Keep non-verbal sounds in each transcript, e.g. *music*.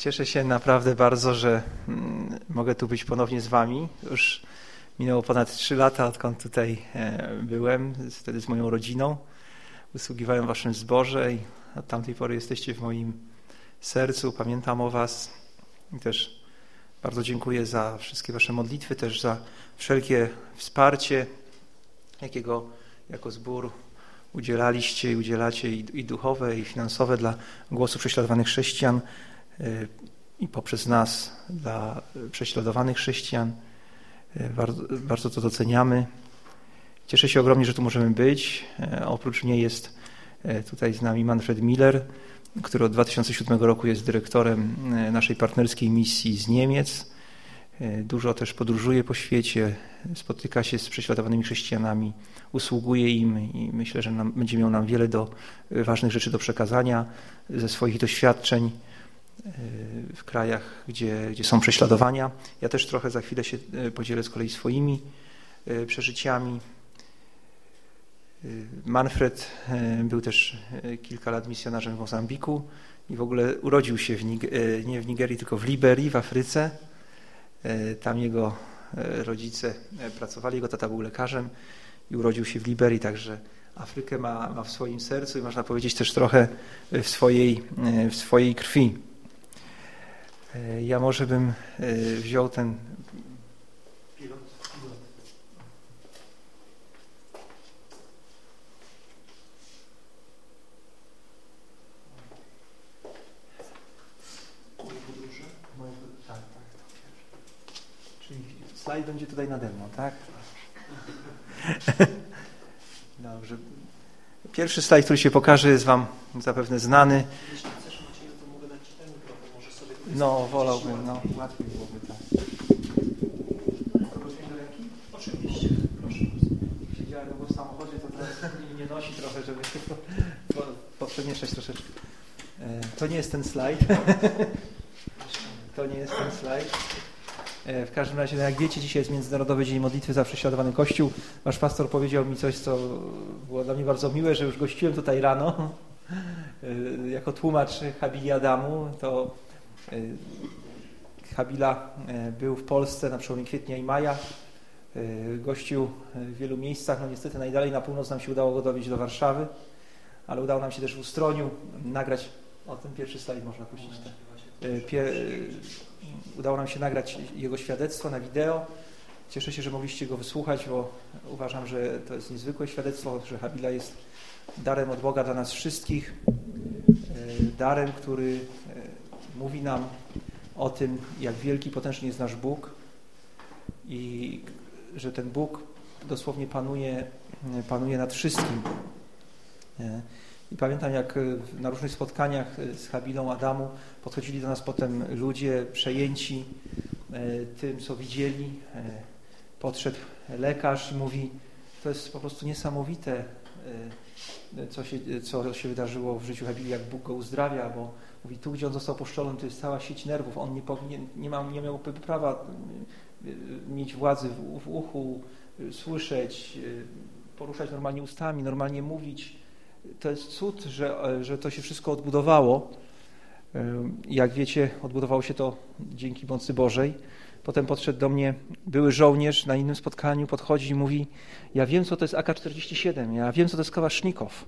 Cieszę się naprawdę bardzo, że mm, mogę tu być ponownie z Wami. Już minęło ponad trzy lata, odkąd tutaj e, byłem, wtedy z moją rodziną. Usługiwałem Waszym zborze i od tamtej pory jesteście w moim sercu. Pamiętam o Was i też bardzo dziękuję za wszystkie Wasze modlitwy, też za wszelkie wsparcie, jakiego jako zbór udzielaliście i udzielacie i, duchowe, i finansowe dla głosu prześladowanych chrześcijan i poprzez nas dla prześladowanych chrześcijan. Bardzo, bardzo to doceniamy. Cieszę się ogromnie, że tu możemy być. Oprócz mnie jest tutaj z nami Manfred Miller, który od 2007 roku jest dyrektorem naszej partnerskiej misji z Niemiec. Dużo też podróżuje po świecie, spotyka się z prześladowanymi chrześcijanami, usługuje im i myślę, że nam, będzie miał nam wiele do, ważnych rzeczy do przekazania ze swoich doświadczeń w krajach, gdzie, gdzie są prześladowania. Ja też trochę za chwilę się e, podzielę z kolei swoimi e, przeżyciami. Manfred był też kilka lat misjonarzem w Mozambiku i w ogóle urodził się w nie w Nigerii, tylko w Liberii, w Afryce. Tam jego rodzice pracowali, jego tata był lekarzem i urodził się w Liberii, także Afrykę ma, ma w swoim sercu i można powiedzieć też trochę w swojej, w swojej krwi. E, ja może bym e, wziął ten slajd będzie tutaj nade mną, tak? *laughs* Dobrze. Pierwszy slajd, który się pokaże, jest Wam zapewne znany. No, wolałbym, no, łatwiej byłoby tak. Kogoś do ręki? Oczywiście, proszę. Siedziałem w samochodzie, to teraz nie nosi trochę, żeby po, poprzemieszać troszeczkę. E, to nie jest ten slajd. *laughs* to nie jest ten slajd. E, w każdym razie, no jak wiecie, dzisiaj jest Międzynarodowy Dzień Modlitwy za Prześladowany Kościół. Wasz pastor powiedział mi coś, co było dla mnie bardzo miłe, że już gościłem tutaj rano e, jako tłumacz Habili Adamu. To Habila e, był w Polsce na przełomie kwietnia i maja. E, gościł w wielu miejscach. No niestety najdalej na północ nam się udało go dowieść do Warszawy, ale udało nam się też w Ustroniu nagrać. O, ten pierwszy slajd można puścić. Pier... Udało nam się nagrać jego świadectwo na wideo. Cieszę się, że mogliście go wysłuchać, bo uważam, że to jest niezwykłe świadectwo, że Habila jest darem od Boga dla nas wszystkich. Darem, który mówi nam o tym, jak wielki, potężny jest nasz Bóg i że ten Bóg dosłownie panuje, panuje nad wszystkim. I pamiętam, jak na różnych spotkaniach z Habilą Adamu podchodzili do nas potem ludzie przejęci e, tym, co widzieli. E, podszedł lekarz i mówi, to jest po prostu niesamowite, e, co się, co się wydarzyło w życiu Habili, jak Bóg go uzdrawia, bo Mówi, tu gdzie on został poszczelony, to jest cała sieć nerwów. On nie, powinien, nie, ma, nie miałby prawa y, mieć władzy w, w uchu, y, słyszeć, poruszać normalnie ustami, normalnie mówić. To jest cud, że, że to się wszystko odbudowało. Jak wiecie, odbudowało się to dzięki mocy Bożej. Potem podszedł do mnie były żołnierz na innym spotkaniu, podchodzi i mówi, ja wiem, co to jest AK-47, ja wiem, co to jest kałasznikow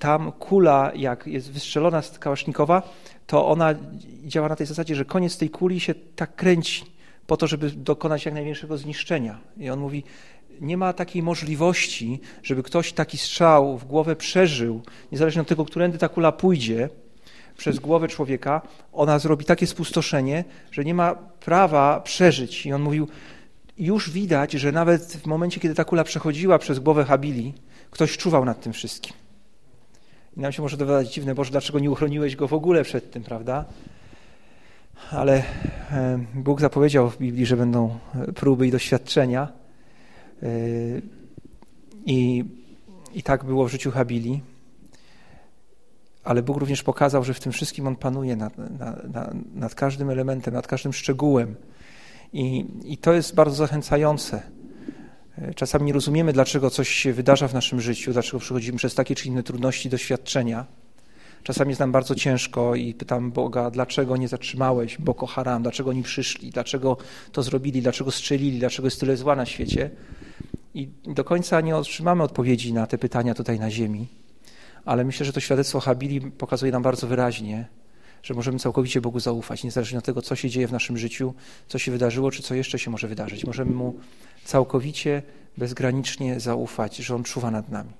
tam kula, jak jest wystrzelona z kałasznikowa, to ona działa na tej zasadzie, że koniec tej kuli się tak kręci po to, żeby dokonać jak największego zniszczenia. I on mówi, nie ma takiej możliwości, żeby ktoś taki strzał w głowę przeżył, niezależnie od tego, którędy ta kula pójdzie, przez głowę człowieka, ona zrobi takie spustoszenie, że nie ma prawa przeżyć. I on mówił, już widać, że nawet w momencie, kiedy ta kula przechodziła przez głowę Habili, ktoś czuwał nad tym wszystkim. I nam się może dowiadać dziwne, Boże, dlaczego nie uchroniłeś go w ogóle przed tym, prawda? Ale e, Bóg zapowiedział w Biblii, że będą e, próby i doświadczenia. E, I, i tak było w życiu Habili. Ale Bóg również pokazał, że w tym wszystkim On panuje nad, nad, nad każdym elementem, nad każdym szczegółem. I, I to jest bardzo zachęcające Czasami nie rozumiemy, dlaczego coś się wydarza w naszym życiu, dlaczego przechodzimy przez takie czy inne trudności, doświadczenia, Czasami jest nam bardzo ciężko i pytam Boga, dlaczego nie zatrzymałeś Boko Haram, dlaczego oni przyszli, dlaczego to zrobili, dlaczego strzelili, dlaczego jest tyle zła na świecie. I do końca nie otrzymamy odpowiedzi na te pytania tutaj na ziemi, ale myślę, że to świadectwo Habili pokazuje nam bardzo wyraźnie, że możemy całkowicie Bogu zaufać, niezależnie od tego, co się dzieje w naszym życiu, co się wydarzyło, czy co jeszcze się może wydarzyć. Możemy Mu całkowicie, bezgranicznie zaufać, że On czuwa nad nami.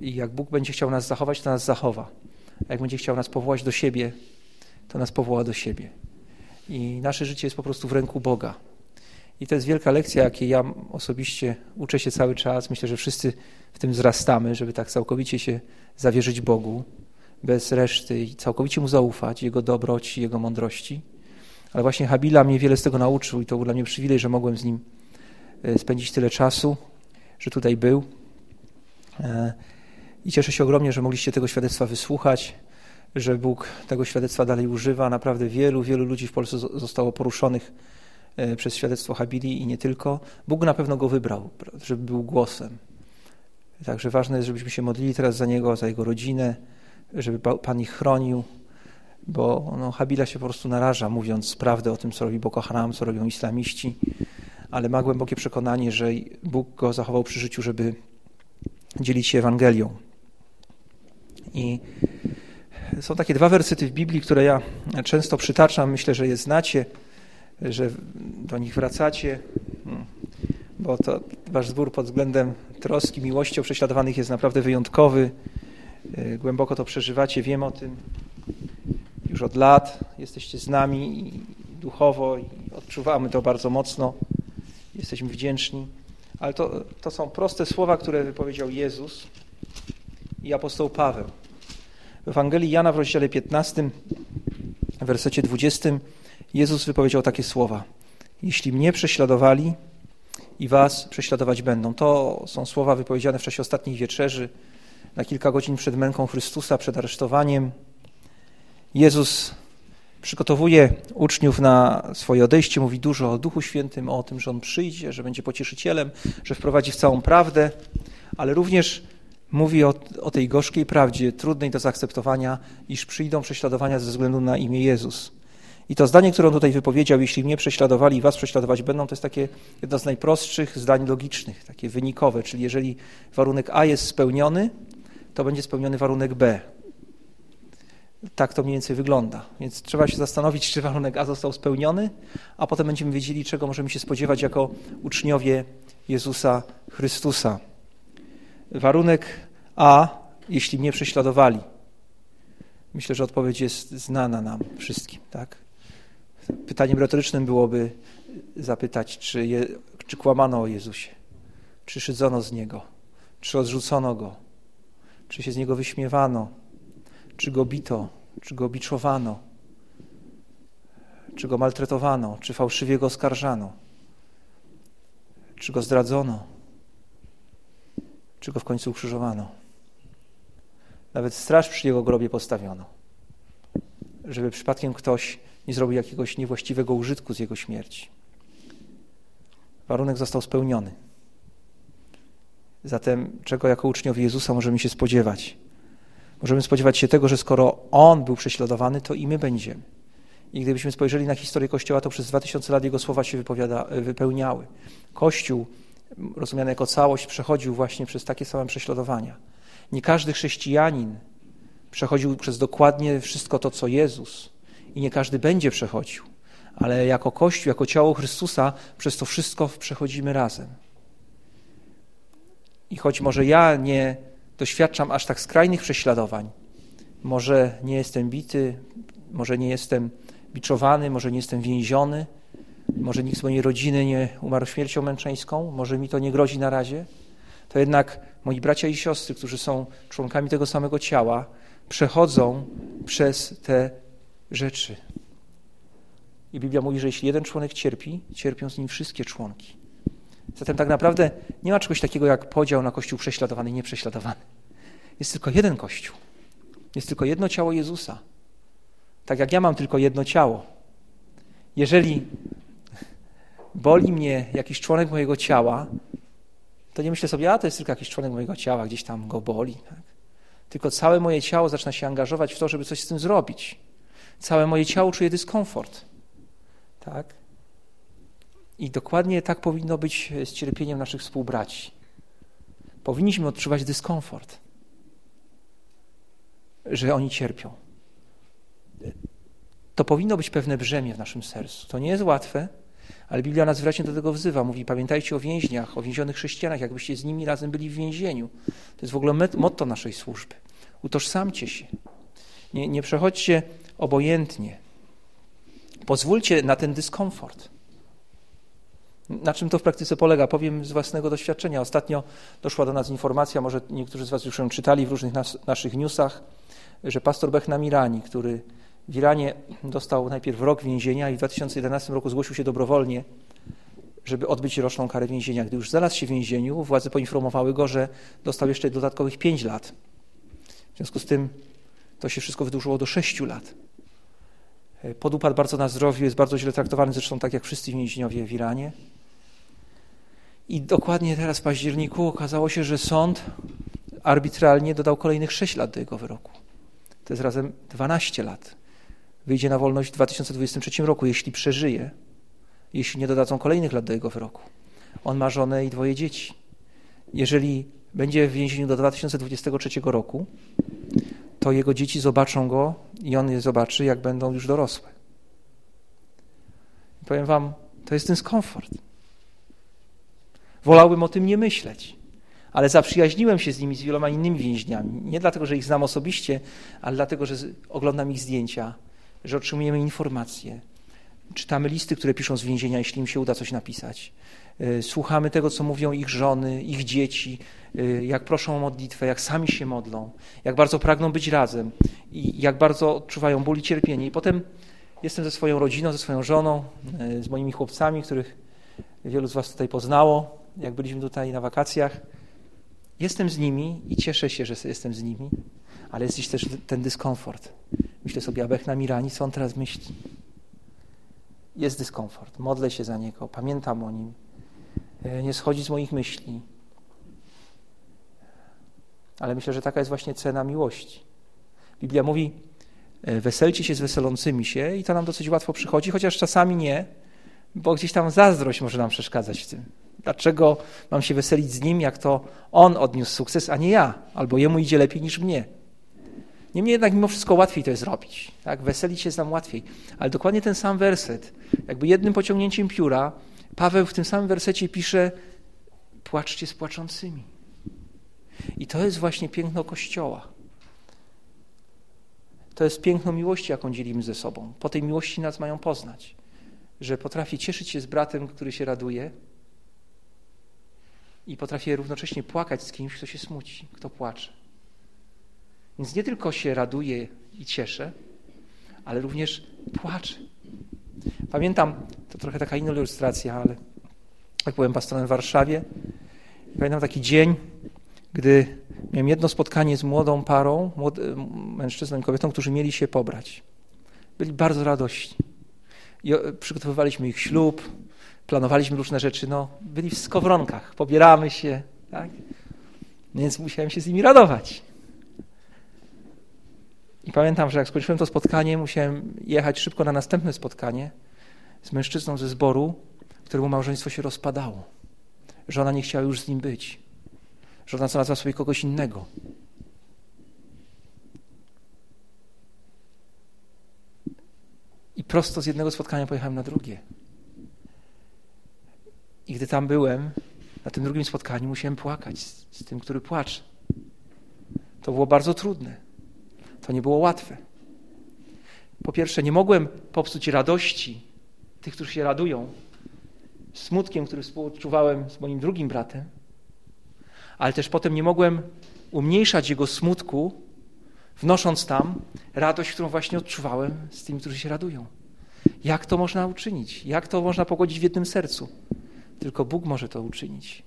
I jak Bóg będzie chciał nas zachować, to nas zachowa. A jak będzie chciał nas powołać do siebie, to nas powoła do siebie. I nasze życie jest po prostu w ręku Boga. I to jest wielka lekcja, jakiej ja osobiście uczę się cały czas. Myślę, że wszyscy w tym wzrastamy, żeby tak całkowicie się zawierzyć Bogu, bez reszty i całkowicie Mu zaufać, Jego dobroci, Jego mądrości. Ale właśnie Habila mnie wiele z tego nauczył i to był dla mnie przywilej, że mogłem z nim e, spędzić tyle czasu, że tutaj był. E, I cieszę się ogromnie, że mogliście tego świadectwa wysłuchać, że Bóg tego świadectwa dalej używa. Naprawdę wielu, wielu ludzi w Polsce zostało poruszonych przez świadectwo Habili i nie tylko. Bóg na pewno go wybrał, żeby był głosem. Także ważne jest, żebyśmy się modlili teraz za niego, za jego rodzinę, żeby Pan ich chronił, bo no, Habila się po prostu naraża, mówiąc prawdę o tym, co robi Boko Haram, co robią islamiści, ale ma głębokie przekonanie, że Bóg go zachował przy życiu, żeby dzielić się Ewangelią. I są takie dwa wersety w Biblii, które ja często przytaczam, myślę, że je znacie, że do nich wracacie, bo to wasz zbór pod względem troski, miłości o prześladowanych jest naprawdę wyjątkowy. Głęboko to przeżywacie, wiem o tym. Już od lat jesteście z nami duchowo i odczuwamy to bardzo mocno. Jesteśmy wdzięczni. Ale to, to są proste słowa, które wypowiedział Jezus i apostoł Paweł. W Ewangelii Jana w rozdziale 15, w wersecie 20 Jezus wypowiedział takie słowa. Jeśli mnie prześladowali i was prześladować będą. To są słowa wypowiedziane w czasie ostatniej wieczerzy, na kilka godzin przed męką Chrystusa, przed aresztowaniem. Jezus przygotowuje uczniów na swoje odejście, mówi dużo o Duchu Świętym, o tym, że On przyjdzie, że będzie pocieszycielem, że wprowadzi w całą prawdę, ale również mówi o, o tej gorzkiej prawdzie, trudnej do zaakceptowania, iż przyjdą prześladowania ze względu na imię Jezus. I to zdanie, które on tutaj wypowiedział, jeśli mnie prześladowali i was prześladować będą, to jest takie jedno z najprostszych zdań logicznych, takie wynikowe, czyli jeżeli warunek A jest spełniony, to będzie spełniony warunek B. Tak to mniej więcej wygląda. Więc trzeba się zastanowić, czy warunek A został spełniony, a potem będziemy wiedzieli, czego możemy się spodziewać jako uczniowie Jezusa Chrystusa. Warunek A, jeśli mnie prześladowali. Myślę, że odpowiedź jest znana nam wszystkim, tak? Pytaniem retorycznym byłoby zapytać, czy, je, czy kłamano o Jezusie, czy szydzono z Niego, czy odrzucono Go, czy się z Niego wyśmiewano, czy Go bito, czy Go biczowano, czy Go maltretowano, czy fałszywie Go oskarżano, czy Go zdradzono, czy Go w końcu ukrzyżowano. Nawet straż przy Jego grobie postawiono, żeby przypadkiem ktoś nie zrobił jakiegoś niewłaściwego użytku z Jego śmierci. Warunek został spełniony. Zatem czego jako uczniowie Jezusa możemy się spodziewać? Możemy spodziewać się tego, że skoro On był prześladowany, to i my będziemy. I gdybyśmy spojrzeli na historię Kościoła, to przez dwa tysiące lat Jego słowa się wypełniały. Kościół, rozumiany jako całość, przechodził właśnie przez takie same prześladowania. Nie każdy chrześcijanin przechodził przez dokładnie wszystko to, co Jezus, i nie każdy będzie przechodził, ale jako Kościół, jako ciało Chrystusa, przez to wszystko przechodzimy razem. I choć może ja nie doświadczam aż tak skrajnych prześladowań, może nie jestem bity, może nie jestem biczowany, może nie jestem więziony, może nikt z mojej rodziny nie umarł śmiercią męczeńską, może mi to nie grozi na razie, to jednak moi bracia i siostry, którzy są członkami tego samego ciała, przechodzą przez te rzeczy. I Biblia mówi, że jeśli jeden członek cierpi, cierpią z nim wszystkie członki. Zatem tak naprawdę nie ma czegoś takiego jak podział na Kościół prześladowany i nieprześladowany. Jest tylko jeden Kościół. Jest tylko jedno ciało Jezusa. Tak jak ja mam tylko jedno ciało. Jeżeli boli mnie jakiś członek mojego ciała, to nie myślę sobie, a to jest tylko jakiś członek mojego ciała, gdzieś tam go boli. Tak? tylko całe moje ciało zaczyna się angażować w to, żeby coś z tym zrobić. Całe moje ciało czuje dyskomfort. Tak? I dokładnie tak powinno być z cierpieniem naszych współbraci. Powinniśmy odczuwać dyskomfort, że oni cierpią. To powinno być pewne brzemię w naszym sercu. To nie jest łatwe, ale Biblia nas wyraźnie do tego wzywa. Mówi, pamiętajcie o więźniach, o więzionych chrześcijanach, jakbyście z nimi razem byli w więzieniu. To jest w ogóle motto naszej służby. Utożsamcie się. Nie, nie przechodźcie obojętnie. Pozwólcie na ten dyskomfort. Na czym to w praktyce polega? Powiem z własnego doświadczenia. Ostatnio doszła do nas informacja, może niektórzy z Was już ją czytali w różnych nas, naszych newsach, że pastor Bech Namirani, który w Iranie dostał najpierw rok więzienia i w 2011 roku zgłosił się dobrowolnie, żeby odbyć roczną karę więzienia. Gdy już znalazł się w więzieniu, władze poinformowały go, że dostał jeszcze dodatkowych 5 lat. W związku z tym to się wszystko wydłużyło do 6 lat. Podupadł bardzo na zdrowiu, jest bardzo źle traktowany, zresztą tak jak wszyscy więźniowie w Iranie. I dokładnie teraz w październiku okazało się, że sąd arbitralnie dodał kolejnych 6 lat do jego wyroku. To jest razem 12 lat. Wyjdzie na wolność w 2023 roku, jeśli przeżyje, jeśli nie dodadzą kolejnych lat do jego wyroku. On ma żonę i dwoje dzieci. Jeżeli będzie w więzieniu do 2023 roku, to jego dzieci zobaczą go i on je zobaczy, jak będą już dorosłe. I powiem wam, to jest dyskomfort. Wolałbym o tym nie myśleć, ale zaprzyjaźniłem się z nimi, z wieloma innymi więźniami. Nie dlatego, że ich znam osobiście, ale dlatego, że oglądam ich zdjęcia, że otrzymujemy informacje, czytamy listy, które piszą z więzienia, jeśli im się uda coś napisać. E, słuchamy tego, co mówią ich żony, ich dzieci, e, jak proszą o modlitwę, jak sami się modlą, jak bardzo pragną być razem i jak bardzo odczuwają ból i cierpienie. I potem jestem ze swoją rodziną, ze swoją żoną, e, z moimi chłopcami, których wielu z Was tutaj poznało, jak byliśmy tutaj na wakacjach. Jestem z nimi i cieszę się, że jestem z nimi, ale jest też ten dyskomfort. Myślę sobie, Abech na Mirani, co on teraz myśli? Jest dyskomfort. Modlę się za niego, pamiętam o nim. E, nie schodzi z moich myśli. Ale myślę, że taka jest właśnie cena miłości. Biblia mówi, e, weselcie się z weselącymi się i to nam dosyć łatwo przychodzi, chociaż czasami nie, bo gdzieś tam zazdrość może nam przeszkadzać w tym. Dlaczego mam się weselić z nim, jak to on odniósł sukces, a nie ja? Albo jemu idzie lepiej niż mnie. Niemniej jednak mimo wszystko łatwiej to jest zrobić. Tak? Weselić się nam łatwiej. Ale dokładnie ten sam werset, jakby jednym pociągnięciem pióra, Paweł w tym samym wersecie pisze płaczcie z płaczącymi. I to jest właśnie piękno Kościoła. To jest piękno miłości, jaką dzielimy ze sobą. Po tej miłości nas mają poznać, że potrafię cieszyć się z bratem, który się raduje i potrafię równocześnie płakać z kimś, kto się smuci, kto płacze. Więc nie tylko się raduję i cieszę, ale również płaczę. Pamiętam, to trochę taka inna ilustracja, ale jak byłem pastorem w Warszawie, pamiętam taki dzień, gdy miałem jedno spotkanie z młodą parą, młody, mężczyzną i kobietą, którzy mieli się pobrać. Byli bardzo radośni. I przygotowywaliśmy ich ślub, planowaliśmy różne rzeczy, no, byli w skowronkach, pobieramy się, tak? Więc musiałem się z nimi radować. I pamiętam, że jak skończyłem to spotkanie, musiałem jechać szybko na następne spotkanie z mężczyzną ze zboru, któremu małżeństwo się rozpadało. Żona nie chciała już z nim być. Żona znalazła sobie kogoś innego. I prosto z jednego spotkania pojechałem na drugie. I gdy tam byłem, na tym drugim spotkaniu musiałem płakać z, z tym, który płacze. To było bardzo trudne. To nie było łatwe. Po pierwsze, nie mogłem popsuć radości tych, którzy się radują, smutkiem, który współczuwałem z moim drugim bratem, ale też potem nie mogłem umniejszać jego smutku, wnosząc tam radość, którą właśnie odczuwałem z tymi, którzy się radują. Jak to można uczynić? Jak to można pogodzić w jednym sercu? Tylko Bóg może to uczynić.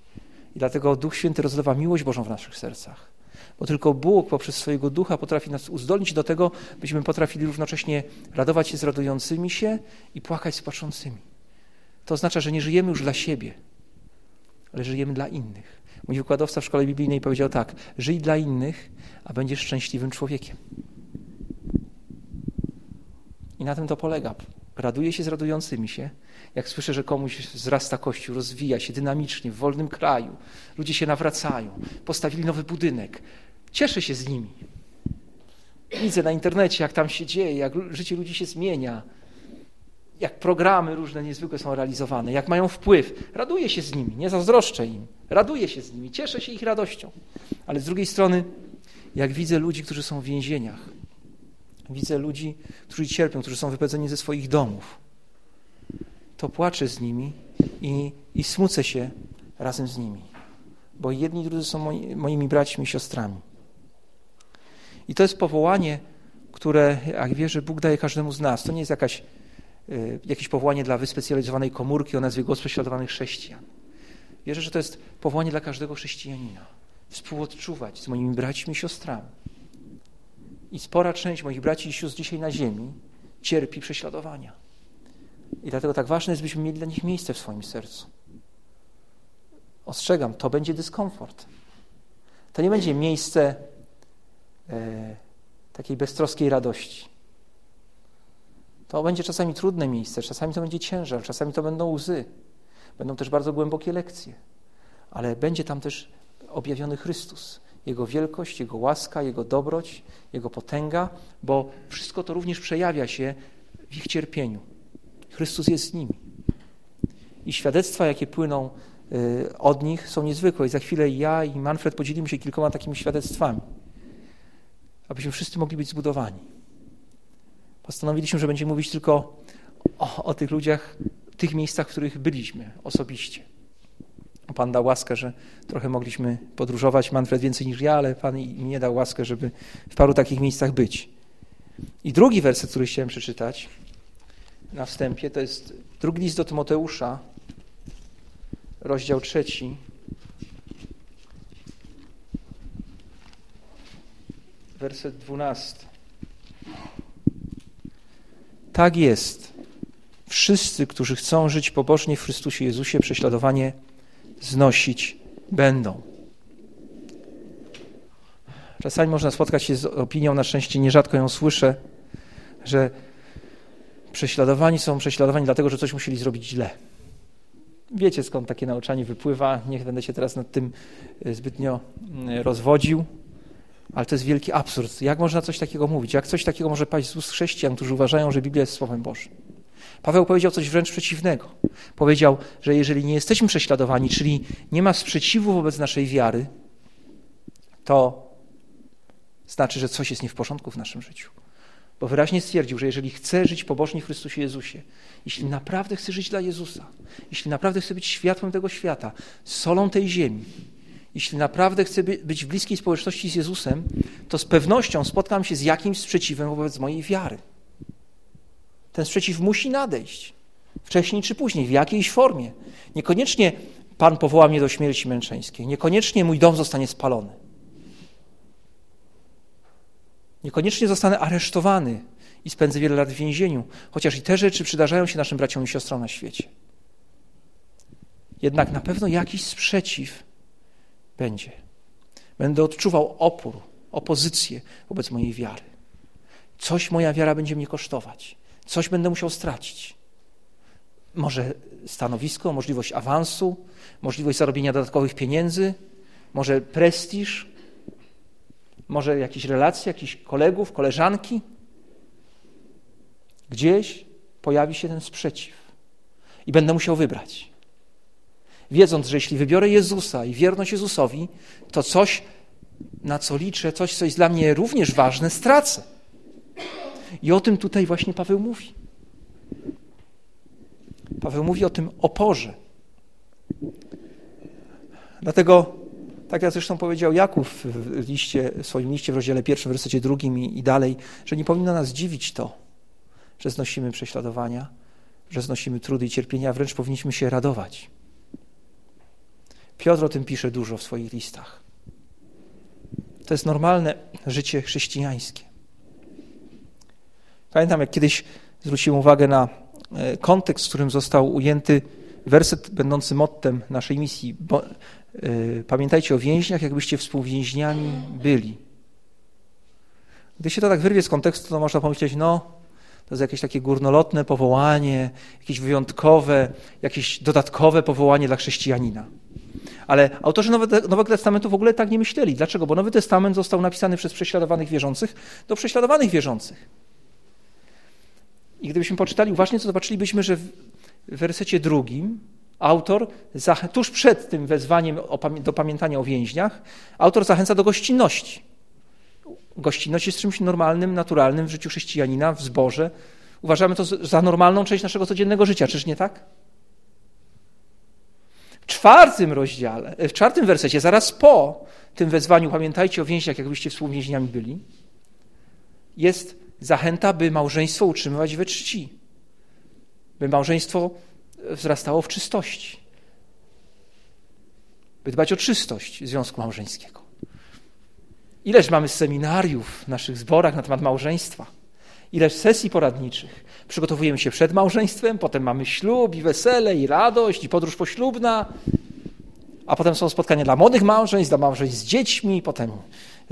I dlatego Duch Święty rozlewa miłość Bożą w naszych sercach bo tylko Bóg poprzez swojego ducha potrafi nas uzdolnić do tego, byśmy potrafili równocześnie radować się z radującymi się i płakać z płaczącymi. To oznacza, że nie żyjemy już dla siebie, ale żyjemy dla innych. Mój wykładowca w szkole biblijnej powiedział tak: żyj dla innych, a będziesz szczęśliwym człowiekiem. I na tym to polega. Raduję się z radującymi się, jak słyszę, że komuś wzrasta kościół, rozwija się dynamicznie w wolnym kraju, ludzie się nawracają, postawili nowy budynek. Cieszę się z nimi. Widzę na internecie, jak tam się dzieje, jak życie ludzi się zmienia, jak programy różne niezwykłe są realizowane, jak mają wpływ. Raduję się z nimi, nie zazdroszczę im. Raduję się z nimi, cieszę się ich radością. Ale z drugiej strony, jak widzę ludzi, którzy są w więzieniach, widzę ludzi, którzy cierpią, którzy są wypędzeni ze swoich domów, to płaczę z nimi i, i smucę się razem z nimi. Bo jedni i drudzy są moi, moimi braćmi i siostrami. I to jest powołanie, które, jak wierzę, Bóg daje każdemu z nas. To nie jest jakaś, y, jakieś powołanie dla wyspecjalizowanej komórki o nazwie Głos Prześladowanych Chrześcijan. Wierzę, że to jest powołanie dla każdego chrześcijanina. Współodczuwać z moimi braćmi i siostrami. I spora część moich braci i sióstr dzisiaj na ziemi cierpi prześladowania. I dlatego tak ważne jest, byśmy mieli dla nich miejsce w swoim sercu. Ostrzegam, to będzie dyskomfort. To nie będzie miejsce e, takiej beztroskiej radości. To będzie czasami trudne miejsce, czasami to będzie ciężar, czasami to będą łzy, będą też bardzo głębokie lekcje, ale będzie tam też objawiony Chrystus, Jego wielkość, Jego łaska, Jego dobroć, Jego potęga, bo wszystko to również przejawia się w ich cierpieniu. Chrystus jest z nimi. I świadectwa, jakie płyną y, od nich, są niezwykłe. I za chwilę ja i Manfred podzielimy się kilkoma takimi świadectwami, abyśmy wszyscy mogli być zbudowani. Postanowiliśmy, że będziemy mówić tylko o, o tych ludziach, tych miejscach, w których byliśmy osobiście. Pan dał łaskę, że trochę mogliśmy podróżować, Manfred więcej niż ja, ale Pan mi nie dał łaskę, żeby w paru takich miejscach być. I drugi werset, który chciałem przeczytać, na wstępie, to jest drugi list do Tymoteusza, rozdział trzeci. Werset dwunasty. Tak jest. Wszyscy, którzy chcą żyć pobożnie w Chrystusie Jezusie, prześladowanie znosić będą. Czasami można spotkać się z opinią, na szczęście nierzadko ją słyszę, że prześladowani są prześladowani dlatego, że coś musieli zrobić źle. Wiecie skąd takie nauczanie wypływa, nie będę się teraz nad tym e, zbytnio rozwodził, ale to jest wielki absurd. Jak można coś takiego mówić? Jak coś takiego może paść z ust chrześcijan, którzy uważają, że Biblia jest Słowem Bożym? Paweł powiedział coś wręcz przeciwnego. Powiedział, że jeżeli nie jesteśmy prześladowani, czyli nie ma sprzeciwu wobec naszej wiary, to znaczy, że coś jest nie w porządku w naszym życiu bo wyraźnie stwierdził, że jeżeli chce żyć pobożnie w Chrystusie Jezusie, jeśli naprawdę chce żyć dla Jezusa, jeśli naprawdę chce być światłem tego świata, solą tej ziemi, jeśli naprawdę chce być w bliskiej społeczności z Jezusem, to z pewnością spotkam się z jakimś sprzeciwem wobec mojej wiary. Ten sprzeciw musi nadejść. Wcześniej czy później, w jakiejś formie. Niekoniecznie Pan powoła mnie do śmierci męczeńskiej, niekoniecznie mój dom zostanie spalony. Niekoniecznie zostanę aresztowany i spędzę wiele lat w więzieniu, chociaż i te rzeczy przydarzają się naszym braciom i siostrom na świecie. Jednak na pewno jakiś sprzeciw będzie. Będę odczuwał opór, opozycję wobec mojej wiary. Coś moja wiara będzie mnie kosztować, coś będę musiał stracić. Może stanowisko, możliwość awansu, możliwość zarobienia dodatkowych pieniędzy, może prestiż, może jakieś relacje, jakichś kolegów, koleżanki? Gdzieś pojawi się ten sprzeciw i będę musiał wybrać. Wiedząc, że jeśli wybiorę Jezusa i wierność Jezusowi, to coś, na co liczę, coś, co jest dla mnie również ważne, stracę. I o tym tutaj właśnie Paweł mówi. Paweł mówi o tym oporze. Dlatego tak jak zresztą powiedział Jakub w, liście, w swoim liście w rozdziale pierwszym, w wersecie drugim i, i dalej, że nie powinno nas dziwić to, że znosimy prześladowania, że znosimy trudy i cierpienia, a wręcz powinniśmy się radować. Piotr o tym pisze dużo w swoich listach. To jest normalne życie chrześcijańskie. Pamiętam, jak kiedyś zwróciłem uwagę na e, kontekst, w którym został ujęty werset będący mottem naszej misji. Bo, yy, pamiętajcie o więźniach, jakbyście współwięźniami byli. Gdy się to tak wyrwie z kontekstu, to można pomyśleć, no, to jest jakieś takie górnolotne powołanie, jakieś wyjątkowe, jakieś dodatkowe powołanie dla chrześcijanina. Ale autorzy Nowego Testamentu w ogóle tak nie myśleli. Dlaczego? Bo Nowy Testament został napisany przez prześladowanych wierzących do prześladowanych wierzących. I gdybyśmy poczytali uważnie, to zobaczylibyśmy, że w wersecie drugim autor, tuż przed tym wezwaniem do pamiętania o więźniach, autor zachęca do gościnności. Gościnność jest czymś normalnym, naturalnym w życiu chrześcijanina, w zborze. Uważamy to za normalną część naszego codziennego życia, czyż nie tak? W czwartym rozdziale, w czwartym wersecie, zaraz po tym wezwaniu, pamiętajcie o więźniach, jakbyście współwięźniami byli, jest zachęta, by małżeństwo utrzymywać we czci, by małżeństwo wzrastało w czystości, by dbać o czystość związku małżeńskiego. Ileż mamy seminariów w naszych zborach na temat małżeństwa, ileż sesji poradniczych. Przygotowujemy się przed małżeństwem, potem mamy ślub i wesele, i radość, i podróż poślubna, a potem są spotkania dla młodych małżeństw, dla małżeństw z dziećmi, potem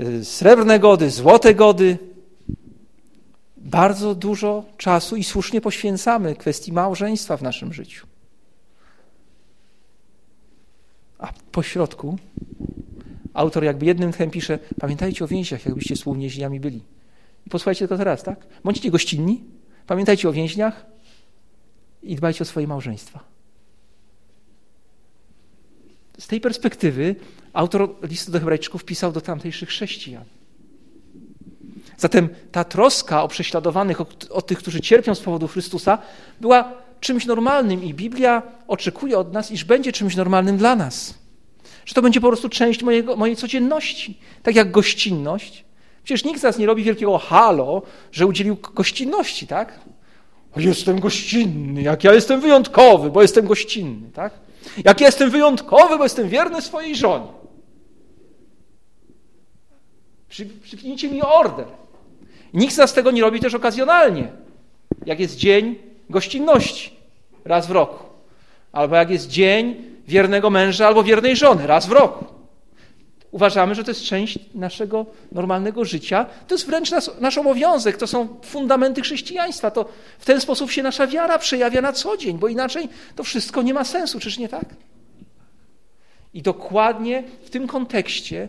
y, srebrne gody, złote gody. Bardzo dużo czasu i słusznie poświęcamy kwestii małżeństwa w naszym życiu. A po środku autor jakby jednym tchem pisze, pamiętajcie o więźniach, jakbyście współwięźniami byli. I posłuchajcie tylko teraz, tak? Bądźcie gościnni, pamiętajcie o więźniach i dbajcie o swoje małżeństwa. Z tej perspektywy autor listu do Hebrajczyków pisał do tamtejszych chrześcijan. Zatem ta troska o prześladowanych, o, o, tych, którzy cierpią z powodu Chrystusa, była czymś normalnym i Biblia oczekuje od nas, iż będzie czymś normalnym dla nas. Że to będzie po prostu część mojego, mojej codzienności. Tak jak gościnność. Przecież nikt z nas nie robi wielkiego halo, że udzielił gościnności, tak? Jestem gościnny, jak ja jestem wyjątkowy, bo jestem gościnny, tak? Jak ja jestem wyjątkowy, bo jestem wierny swojej żonie. Przy, przypnijcie mi order. Nikt z nas tego nie robi też okazjonalnie. Jak jest dzień gościnności, raz w roku. Albo jak jest dzień wiernego męża albo wiernej żony, raz w roku. Uważamy, że to jest część naszego normalnego życia. To jest wręcz nas, nasz obowiązek, to są fundamenty chrześcijaństwa. To w ten sposób się nasza wiara przejawia na co dzień, bo inaczej to wszystko nie ma sensu, czyż nie tak? I dokładnie w tym kontekście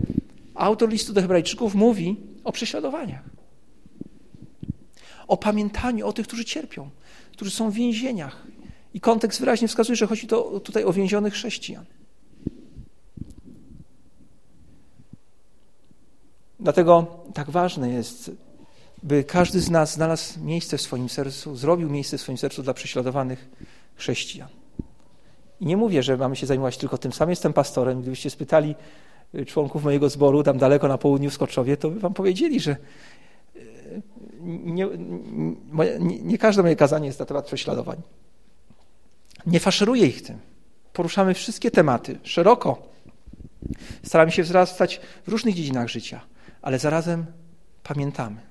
autor listu do Hebrajczyków mówi o prześladowaniach. O pamiętaniu o tych, którzy cierpią, którzy są w więzieniach. I kontekst wyraźnie wskazuje, że chodzi to tutaj o więzionych chrześcijan. Dlatego tak ważne jest, by każdy z nas znalazł miejsce w swoim sercu, zrobił miejsce w swoim sercu dla prześladowanych chrześcijan. I nie mówię, że mamy się zajmować tylko tym. Sam jestem pastorem. Gdybyście spytali członków mojego zboru tam daleko na południu w Skoczowie, to by wam powiedzieli, że nie, nie, nie każde moje kazanie jest na temat prześladowań. Nie faszeruję ich tym. Poruszamy wszystkie tematy szeroko. Staramy się wzrastać w różnych dziedzinach życia ale zarazem pamiętamy.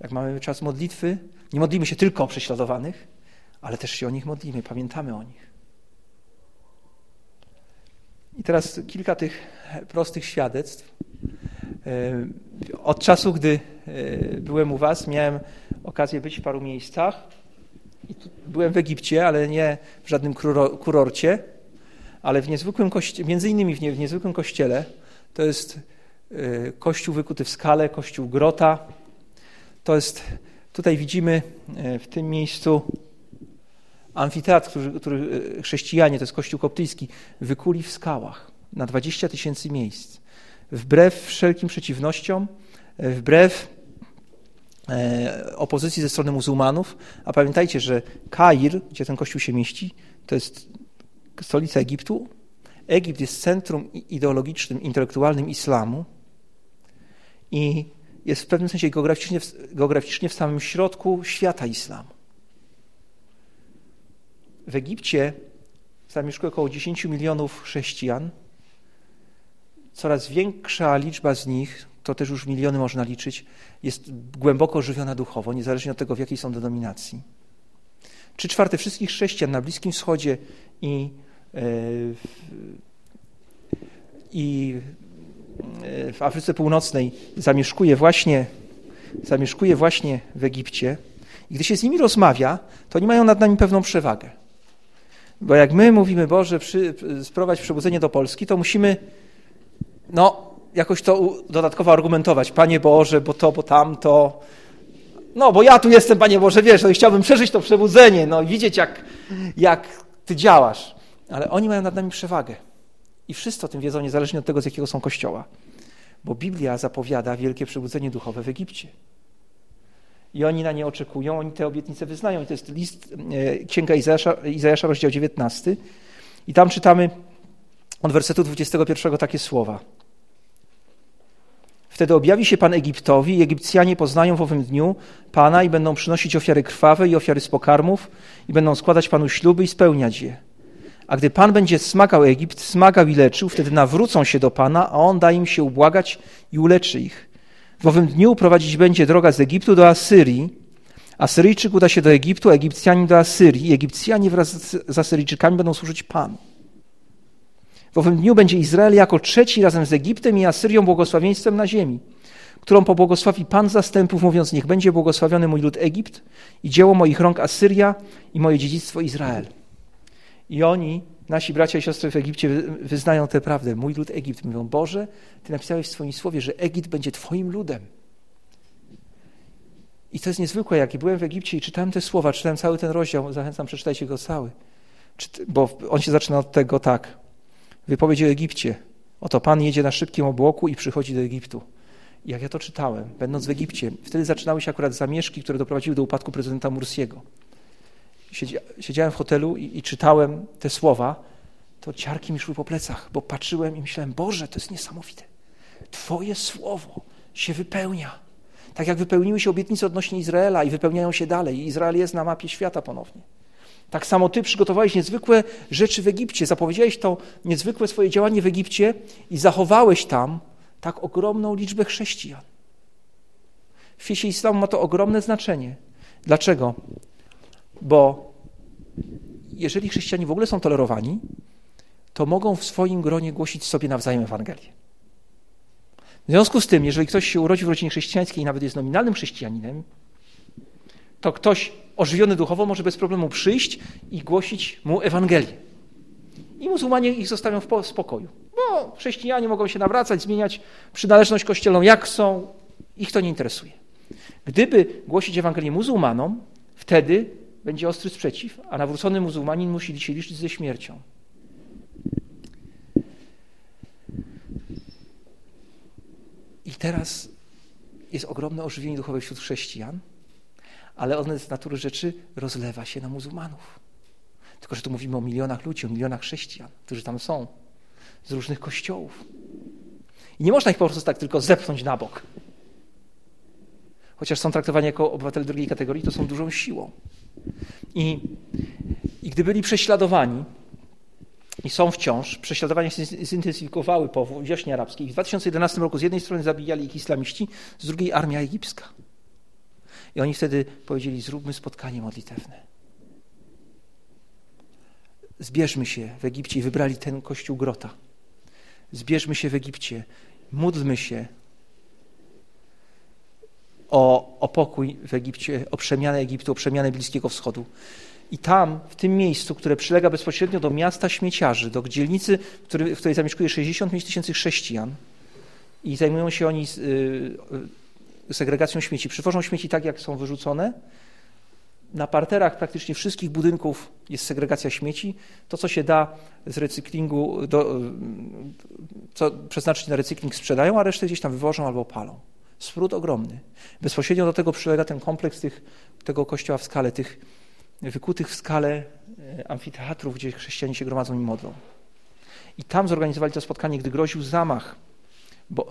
Jak mamy czas modlitwy, nie modlimy się tylko o prześladowanych, ale też się o nich modlimy, pamiętamy o nich. I teraz kilka tych prostych świadectw. E, od czasu, gdy e, byłem u Was, miałem okazję być w paru miejscach. byłem w Egipcie, ale nie w żadnym kurorcie, ale w niezwykłym kościele, między innymi w, nie, w niezwykłym kościele. To jest Y, kościół wykuty w skale, kościół grota. To jest, tutaj widzimy w tym miejscu amfiteatr, który, który chrześcijanie, to jest kościół koptyjski, wykuli w skałach na 20 tysięcy miejsc. Wbrew wszelkim przeciwnościom, wbrew opozycji ze strony muzułmanów, a pamiętajcie, że Kair, gdzie ten kościół się mieści, to jest stolica Egiptu. Egipt jest centrum ideologicznym, intelektualnym islamu, i jest w pewnym sensie geograficznie, geograficznie w samym środku świata islamu. W Egipcie zamieszkuje około 10 milionów chrześcijan. Coraz większa liczba z nich, to też już miliony można liczyć, jest głęboko żywiona duchowo, niezależnie od tego, w jakiej są denominacji. Trzy czwarte wszystkich chrześcijan na Bliskim Wschodzie i, e, i e, w Afryce Północnej zamieszkuje właśnie, zamieszkuje właśnie w Egipcie. I gdy się z nimi rozmawia, to oni mają nad nami pewną przewagę. Bo jak my mówimy, Boże, przy, sprowadź przebudzenie do Polski, to musimy no, jakoś to dodatkowo argumentować. Panie Boże, bo to, bo tamto. No, bo ja tu jestem, Panie Boże, wiesz, no i chciałbym przeżyć to przebudzenie, no i widzieć, jak, jak Ty działasz. Ale oni mają nad nami przewagę. I wszyscy o tym wiedzą, niezależnie od tego, z jakiego są kościoła. Bo Biblia zapowiada wielkie przebudzenie duchowe w Egipcie. I oni na nie oczekują, oni te obietnice wyznają. I to jest list, e, Księga Izajasza, Izajasza rozdział 19. I tam czytamy od wersetu 21 takie słowa. Wtedy objawi się Pan Egiptowi i Egipcjanie poznają w owym dniu Pana i będą przynosić ofiary krwawe i ofiary z pokarmów i będą składać Panu śluby i spełniać je. A gdy Pan będzie smagał Egipt, smagał i leczył, wtedy nawrócą się do Pana, a On da im się ubłagać i uleczy ich. W owym dniu prowadzić będzie droga z Egiptu do Asyrii. Asyryjczyk uda się do Egiptu, a Egipcjanin do Asyrii. Egipcjanie wraz z Asyryjczykami będą służyć Panu. W owym dniu będzie Izrael jako trzeci razem z Egiptem i Asyrią błogosławieństwem na ziemi, którą pobłogosławi Pan zastępów, mówiąc: Niech będzie błogosławiony mój lud Egipt i dzieło moich rąk Asyria i moje dziedzictwo Izrael. I oni, nasi bracia i siostry w Egipcie, wyznają tę prawdę. Mój lud Egipt. Mówią: Boże, Ty napisałeś w swoim słowie, że Egipt będzie Twoim ludem. I to jest niezwykłe, jak byłem w Egipcie i czytałem te słowa, czytałem cały ten rozdział, zachęcam, przeczytajcie go cały. Bo on się zaczyna od tego tak. Wypowiedź o Egipcie. Oto Pan jedzie na szybkim obłoku i przychodzi do Egiptu. Jak ja to czytałem, będąc w Egipcie, wtedy zaczynały się akurat zamieszki, które doprowadziły do upadku prezydenta Mursiego. Siedziałem w hotelu i, i czytałem te słowa, to ciarki mi szły po plecach, bo patrzyłem i myślałem, Boże, to jest niesamowite. Twoje słowo się wypełnia. Tak jak wypełniły się obietnice odnośnie Izraela i wypełniają się dalej. Izrael jest na mapie świata ponownie. Tak samo Ty przygotowałeś niezwykłe rzeczy w Egipcie, zapowiedziałeś to niezwykłe swoje działanie w Egipcie i zachowałeś tam tak ogromną liczbę chrześcijan. W świecie islamu ma to ogromne znaczenie. Dlaczego? Bo jeżeli chrześcijanie w ogóle są tolerowani, to mogą w swoim gronie głosić sobie nawzajem Ewangelię. W związku z tym, jeżeli ktoś się urodzi w rodzinie chrześcijańskiej i nawet jest nominalnym chrześcijaninem, to ktoś ożywiony duchowo może bez problemu przyjść i głosić mu Ewangelię. I muzułmanie ich zostawią w spokoju. Bo chrześcijanie mogą się nawracać, zmieniać przynależność kościelną jak chcą, ich to nie interesuje. Gdyby głosić Ewangelię muzułmanom, wtedy będzie ostry sprzeciw, a nawrócony muzułmanin musi się liczyć ze śmiercią. I teraz jest ogromne ożywienie duchowe wśród chrześcijan, ale one z natury rzeczy rozlewa się na muzułmanów. Tylko, że tu mówimy o milionach ludzi, o milionach chrześcijan, którzy tam są, z różnych kościołów. I nie można ich po prostu tak tylko zepchnąć na bok. Chociaż są traktowani jako obywatele drugiej kategorii, to są dużą siłą. I, i gdy byli prześladowani, i są wciąż, prześladowania się zintensyfikowały po wiośnie arabskiej. W 2011 roku z jednej strony zabijali ich islamiści, z drugiej armia egipska. I oni wtedy powiedzieli: Zróbmy spotkanie modlitewne. Zbierzmy się w Egipcie i wybrali ten kościół grota. Zbierzmy się w Egipcie, módlmy się o, o pokój w Egipcie, o przemianę Egiptu, o przemianę Bliskiego Wschodu. I tam, w tym miejscu, które przylega bezpośrednio do miasta śmieciarzy, do dzielnicy, w której, w której zamieszkuje 65 tysięcy chrześcijan i zajmują się oni y, segregacją śmieci. Przywożą śmieci tak, jak są wyrzucone. Na parterach praktycznie wszystkich budynków jest segregacja śmieci. To, co się da z recyklingu, do, co przeznaczyć na recykling, sprzedają, a resztę gdzieś tam wywożą albo palą. Smród ogromny. Bezpośrednio do tego przylega ten kompleks tych, tego kościoła w skale, tych wykutych w skale e, amfiteatrów, gdzie chrześcijanie się gromadzą i modlą. I tam zorganizowali to spotkanie, gdy groził zamach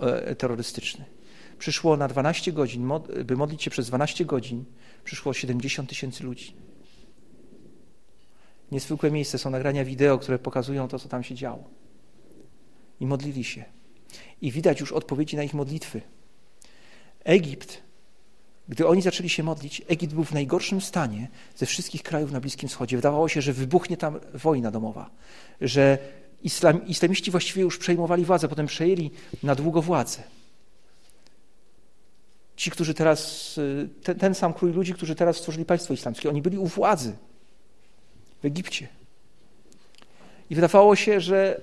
e, terrorystyczny przyszło na 12 godzin, by modlić się przez 12 godzin, przyszło 70 tysięcy ludzi. Niezwykłe miejsce, są nagrania wideo, które pokazują to, co tam się działo. I modlili się. I widać już odpowiedzi na ich modlitwy. Egipt Gdy oni zaczęli się modlić, Egipt był w najgorszym stanie ze wszystkich krajów na Bliskim Wschodzie. Wydawało się, że wybuchnie tam wojna domowa, że islam, islamiści właściwie już przejmowali władzę, potem przejęli na długo władzę. Ci, którzy teraz, ten, ten sam krój ludzi, którzy teraz stworzyli państwo islamskie, oni byli u władzy w Egipcie. I wydawało się, że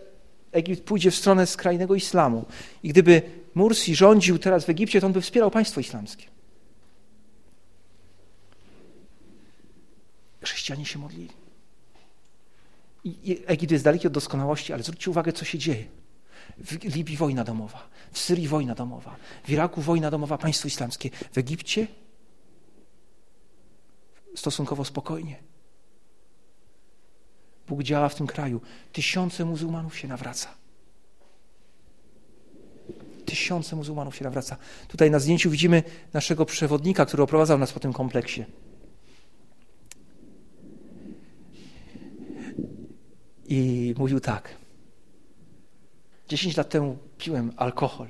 Egipt pójdzie w stronę skrajnego islamu. I gdyby Mursi rządził teraz w Egipcie, to on by wspierał państwo islamskie. Chrześcijanie się modlili. I Egipt jest daleki od doskonałości, ale zwróćcie uwagę, co się dzieje. W Libii wojna domowa, w Syrii wojna domowa, w Iraku wojna domowa, państwo islamskie. W Egipcie stosunkowo spokojnie. Bóg działa w tym kraju. Tysiące muzułmanów się nawraca. Tysiące muzułmanów się nawraca. Tutaj na zdjęciu widzimy naszego przewodnika, który oprowadzał nas po tym kompleksie. I mówił tak. Dziesięć lat temu piłem alkohol.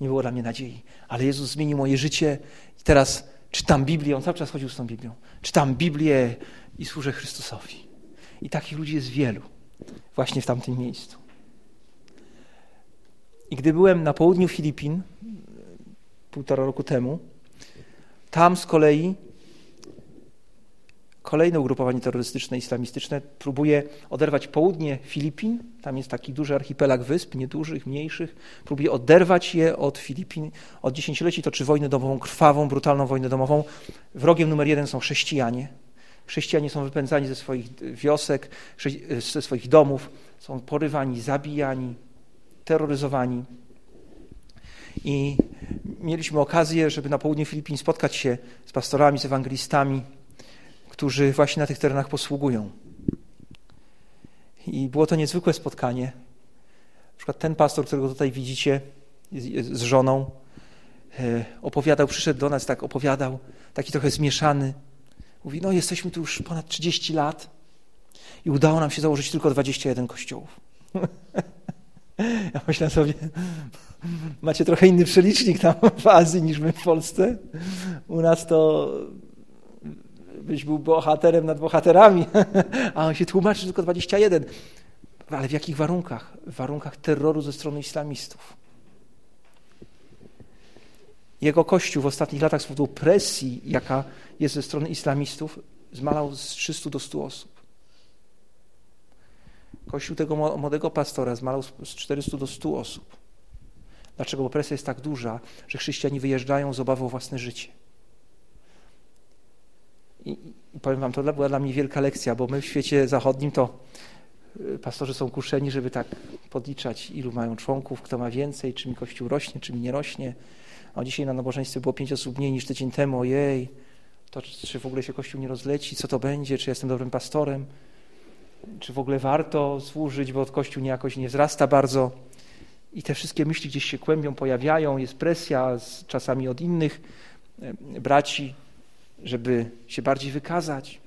Nie było dla mnie nadziei. Ale Jezus zmienił moje życie i teraz czytam Biblię. On cały czas chodził z tą Biblią. Czytam Biblię i służę Chrystusowi. I takich ludzi jest wielu właśnie w tamtym miejscu. I gdy byłem na południu Filipin półtora roku temu, tam z kolei kolejne ugrupowanie terrorystyczne, islamistyczne próbuje oderwać południe Filipin, tam jest taki duży archipelag wysp, niedużych, mniejszych, próbuje oderwać je od Filipin. Od dziesięcioleci toczy wojnę domową, krwawą, brutalną wojnę domową. Wrogiem numer jeden są chrześcijanie. Chrześcijanie są wypędzani ze swoich wiosek, ze swoich domów, są porywani, zabijani, terroryzowani. I mieliśmy okazję, żeby na południu Filipin spotkać się z pastorami, z ewangelistami, którzy właśnie na tych terenach posługują. I było to niezwykłe spotkanie. Na przykład ten pastor, którego tutaj widzicie z żoną, e, opowiadał, przyszedł do nas, tak opowiadał, taki trochę zmieszany. Mówi, no jesteśmy tu już ponad 30 lat i udało nam się założyć tylko 21 kościołów. *laughs* Ja myślę sobie, macie trochę inny przelicznik tam w Azji niż my w Polsce. U nas to byś był bohaterem nad bohaterami, *laughs* a on się tłumaczy tylko 21. Ale w jakich warunkach? W warunkach terroru ze strony islamistów. Jego kościół w ostatnich latach z powodu presji, jaka jest ze strony islamistów, zmalał z 300 do 100 osób. Kościół tego młodego pastora zmalał z 400 do 100 osób. Dlaczego? Bo presja jest tak duża, że chrześcijanie wyjeżdżają z obawą o własne życie. I, I, powiem wam, to była dla mnie wielka lekcja, bo my w świecie zachodnim to y, pastorzy są kuszeni, żeby tak podliczać, ilu mają członków, kto ma więcej, czy mi kościół rośnie, czy mi nie rośnie. A dzisiaj na nabożeństwie było pięć osób mniej niż tydzień temu, ojej, to czy w ogóle się kościół nie rozleci, co to będzie, czy jestem dobrym pastorem, czy w ogóle warto służyć, bo kościół jakoś nie wzrasta bardzo. I te wszystkie myśli gdzieś się kłębią, pojawiają, jest presja z, czasami od innych e, braci, żeby się bardziej wykazać.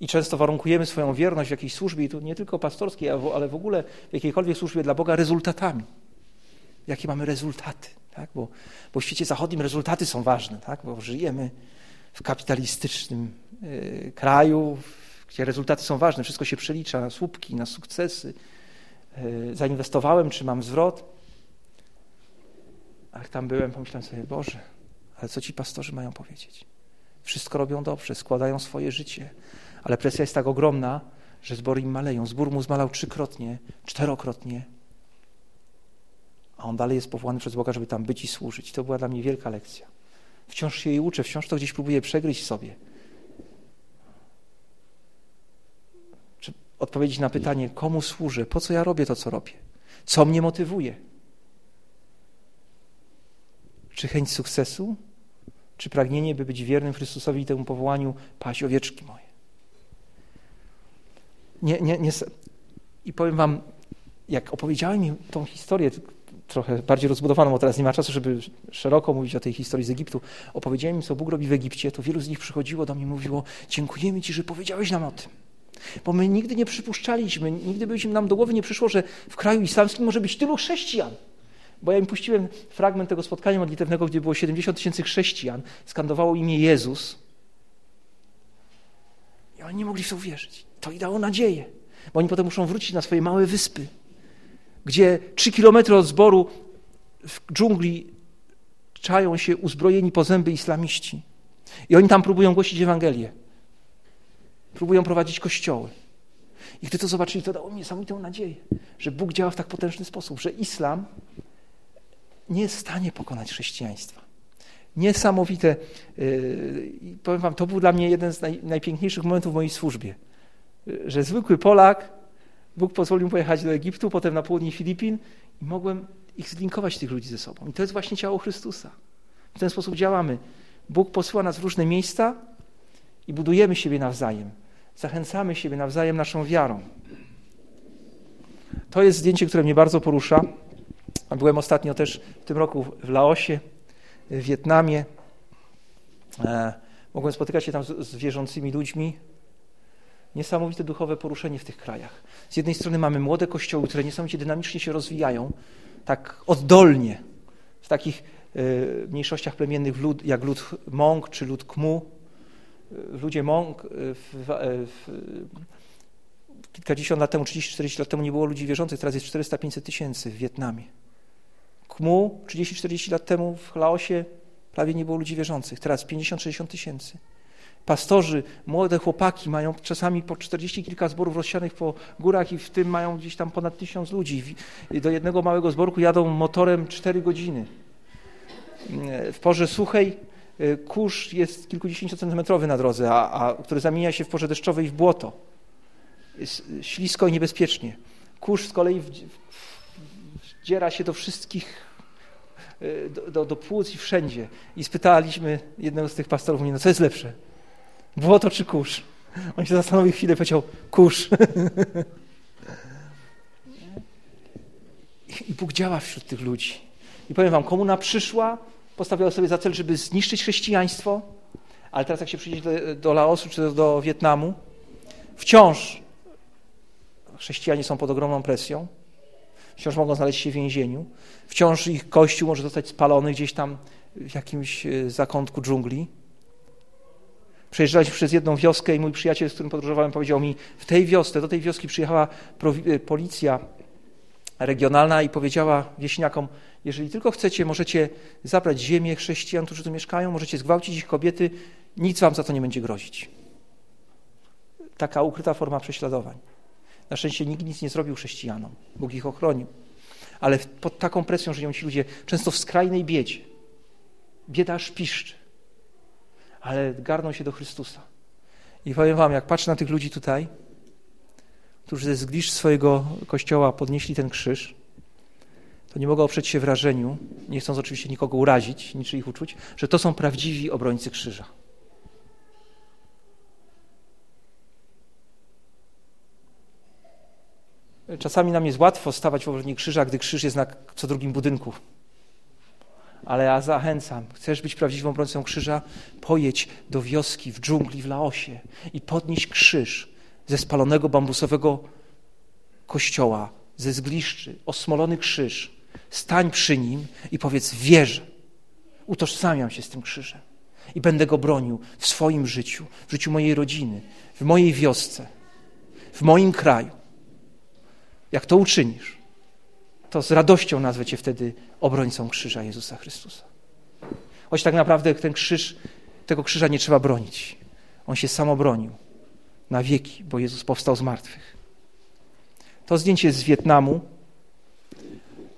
I często warunkujemy swoją wierność w jakiejś służbie, i tu nie tylko pastorskiej, ale w ogóle w jakiejkolwiek służbie dla Boga rezultatami. Jakie mamy rezultaty? Tak? Bo, bo w świecie zachodnim rezultaty są ważne, tak? bo żyjemy w kapitalistycznym y, kraju, gdzie rezultaty są ważne, wszystko się przelicza na słupki, na sukcesy. Y, zainwestowałem, czy mam zwrot. A jak tam byłem, pomyślałem sobie, Boże, ale co ci pastorzy mają powiedzieć? Wszystko robią dobrze, składają swoje życie, ale presja jest tak ogromna, że zbory im maleją. Zbór mu zmalał trzykrotnie, czterokrotnie, a on dalej jest powołany przez Boga, żeby tam być i służyć. To była dla mnie wielka lekcja. Wciąż się jej uczę, wciąż to gdzieś próbuję przegryźć sobie. Czy odpowiedzieć na pytanie, komu służę, po co ja robię to, co robię, co mnie motywuje. Czy chęć sukcesu, czy pragnienie, by być wiernym Chrystusowi i temu powołaniu, paść owieczki moje. Nie, nie, nie. I powiem wam, jak opowiedziałem im tą historię, trochę bardziej rozbudowaną, bo teraz nie ma czasu, żeby szeroko mówić o tej historii z Egiptu. Opowiedziałem im, co Bóg robi w Egipcie, to wielu z nich przychodziło do mnie i mówiło, dziękujemy Ci, że powiedziałeś nam o tym. Bo my nigdy nie przypuszczaliśmy, nigdy byśmy nam do głowy nie przyszło, że w kraju islamskim może być tylu chrześcijan. Bo ja im puściłem fragment tego spotkania modlitewnego, gdzie było 70 tysięcy chrześcijan, skandowało imię Jezus. I oni nie mogli w to uwierzyć. To i dało nadzieję, bo oni potem muszą wrócić na swoje małe wyspy, gdzie trzy kilometry od zboru w dżungli czają się uzbrojeni po zęby islamiści. I oni tam próbują głosić Ewangelię. Próbują prowadzić kościoły. I gdy to zobaczyli, to dało mi niesamowitą nadzieję, że Bóg działa w tak potężny sposób, że islam nie jest w stanie pokonać chrześcijaństwa. Niesamowite. Yy, powiem wam, to był dla mnie jeden z naj, najpiękniejszych momentów w mojej służbie. Yy, że zwykły Polak, Bóg pozwolił pojechać do Egiptu, potem na południe Filipin i mogłem ich zlinkować, tych ludzi ze sobą. I to jest właśnie ciało Chrystusa. W ten sposób działamy. Bóg posła nas w różne miejsca i budujemy siebie nawzajem. Zachęcamy siebie nawzajem naszą wiarą. To jest zdjęcie, które mnie bardzo porusza. Byłem ostatnio też w tym roku w Laosie, w Wietnamie. E, mogłem spotykać się tam z, wierzącymi ludźmi. Niesamowite duchowe poruszenie w tych krajach. Z jednej strony mamy młode kościoły, które niesamowicie dynamicznie się rozwijają, tak oddolnie, w takich y, mniejszościach plemiennych jak lud Mong czy lud Kmu. Y, ludzie y, w, w, kilkadziesiąt lat temu, 30-40 lat temu nie było ludzi wierzących, teraz jest 400-500 tysięcy w Wietnamie. Kmu 30-40 lat temu w Laosie prawie nie było ludzi wierzących, teraz 50-60 tysięcy. Pastorzy, młode chłopaki mają czasami po 40 kilka zborów rozsianych po górach i w tym mają gdzieś tam ponad tysiąc ludzi. Do jednego małego zborku jadą motorem 4 godziny. W porze suchej y, kurz jest kilkudziesięciocentymetrowy na drodze, a, a, który zamienia się w porze deszczowej w błoto. Jest ślisko i niebezpiecznie. Kurz z kolei wdziera się do wszystkich, y, do, do, do płuc i wszędzie. I spytaliśmy jednego z tych pastorów, no co jest lepsze? Błoto czy kurz? On się zastanowił chwilę i powiedział, kurz. *laughs* I Bóg działa wśród tych ludzi. I powiem wam, komuna przyszła, postawiła sobie za cel, żeby zniszczyć chrześcijaństwo, ale teraz jak się przyjdzie do, do Laosu czy do, do Wietnamu, wciąż chrześcijanie są pod ogromną presją, wciąż mogą znaleźć się w więzieniu, wciąż ich kościół może zostać spalony gdzieś tam w jakimś e, zakątku dżungli. Przejeżdżaliśmy przez jedną wioskę i mój przyjaciel, z którym podróżowałem, powiedział mi, w tej wiosce, do tej wioski przyjechała e, policja regionalna i powiedziała wieśniakom, jeżeli tylko chcecie, możecie zabrać ziemię chrześcijan, którzy tu mieszkają, możecie zgwałcić ich kobiety, nic wam za to nie będzie grozić. Taka ukryta forma prześladowań. Na szczęście nikt nic nie zrobił chrześcijanom. Bóg ich ochronił. Ale pod taką presją żyją ci ludzie, często w skrajnej biedzie. Bieda aż piszczy ale garną się do Chrystusa. I powiem wam, jak patrzę na tych ludzi tutaj, którzy ze zgliszcz swojego kościoła podnieśli ten krzyż, to nie mogę oprzeć się wrażeniu, nie chcąc oczywiście nikogo urazić, niczyich uczuć, że to są prawdziwi obrońcy krzyża. Czasami nam jest łatwo stawać w obronie krzyża, gdy krzyż jest na co drugim budynku ale ja zachęcam, chcesz być prawdziwą obrońcą krzyża, pojedź do wioski w dżungli w Laosie i podnieś krzyż ze spalonego bambusowego kościoła, ze zgliszczy, osmolony krzyż. Stań przy nim i powiedz, wierzę, utożsamiam się z tym krzyżem i będę go bronił w swoim życiu, w życiu mojej rodziny, w mojej wiosce, w moim kraju. Jak to uczynisz, to z radością nazwę Cię wtedy obrońcą krzyża Jezusa Chrystusa. Choć tak naprawdę ten krzyż, tego krzyża nie trzeba bronić. On się sam obronił na wieki, bo Jezus powstał z martwych. To zdjęcie z Wietnamu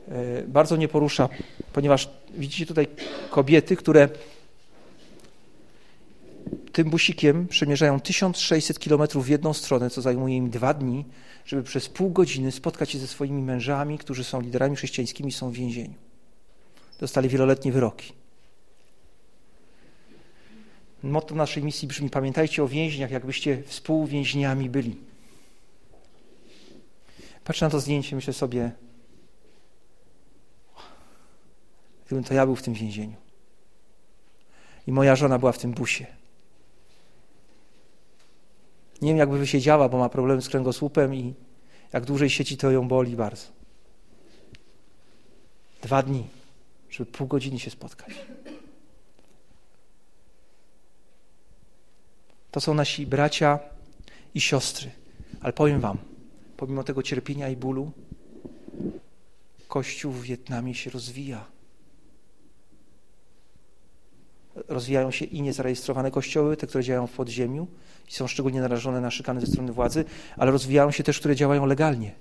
e, bardzo mnie porusza, ponieważ widzicie tutaj kobiety, które tym busikiem przemierzają 1600 kilometrów w jedną stronę, co zajmuje im dwa dni, żeby przez pół godziny spotkać się ze swoimi mężami, którzy są liderami chrześcijańskimi, są w więzieniu. Dostali wieloletnie wyroki. Motto naszej misji brzmi: pamiętajcie o więźniach, jakbyście współwięźniami byli. Patrzę na to zdjęcie, myślę sobie, gdybym to ja był w tym więzieniu i moja żona była w tym busie nie wiem, jakby wysiedziała, bo ma problemy z kręgosłupem i jak dłużej sieci, to ją boli bardzo. Dwa dni, żeby pół godziny się spotkać. To są nasi bracia i siostry. Ale powiem Wam, pomimo tego cierpienia i bólu, Kościół w Wietnamie się rozwija. Rozwijają się i niezarejestrowane kościoły, te, które działają w podziemiu i są szczególnie narażone na szykany ze strony władzy, ale rozwijają się też, które działają legalnie.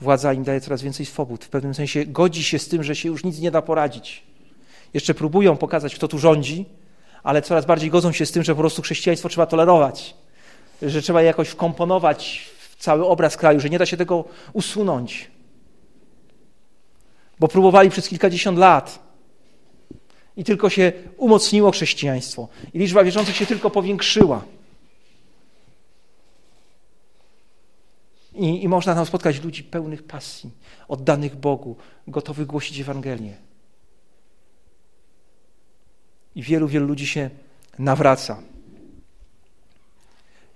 Władza im daje coraz więcej swobód. W pewnym sensie godzi się z tym, że się już nic nie da poradzić. Jeszcze próbują pokazać, kto tu rządzi, ale coraz bardziej godzą się z tym, że po prostu chrześcijaństwo trzeba tolerować, że trzeba je jakoś wkomponować w cały obraz kraju, że nie da się tego usunąć. Bo próbowali przez kilkadziesiąt lat i tylko się umocniło chrześcijaństwo i liczba wierzących się tylko powiększyła. I, I, można tam spotkać ludzi pełnych pasji, oddanych Bogu, gotowych głosić Ewangelię. I wielu, wielu ludzi się nawraca.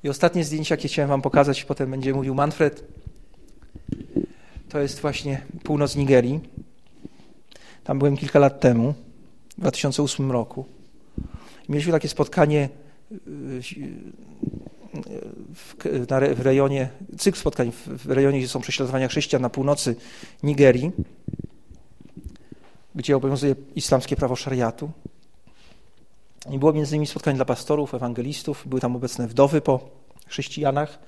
I ostatnie zdjęcie, jakie chciałem Wam pokazać, potem będzie mówił Manfred, to jest właśnie północ Nigerii. Tam byłem kilka lat temu, w 2008 roku. Mieliśmy takie spotkanie w, w rejonie, cykl spotkań w rejonie, gdzie są prześladowania chrześcijan na północy Nigerii, gdzie obowiązuje islamskie prawo szariatu. I było między innymi spotkań dla pastorów, ewangelistów, były tam obecne wdowy po chrześcijanach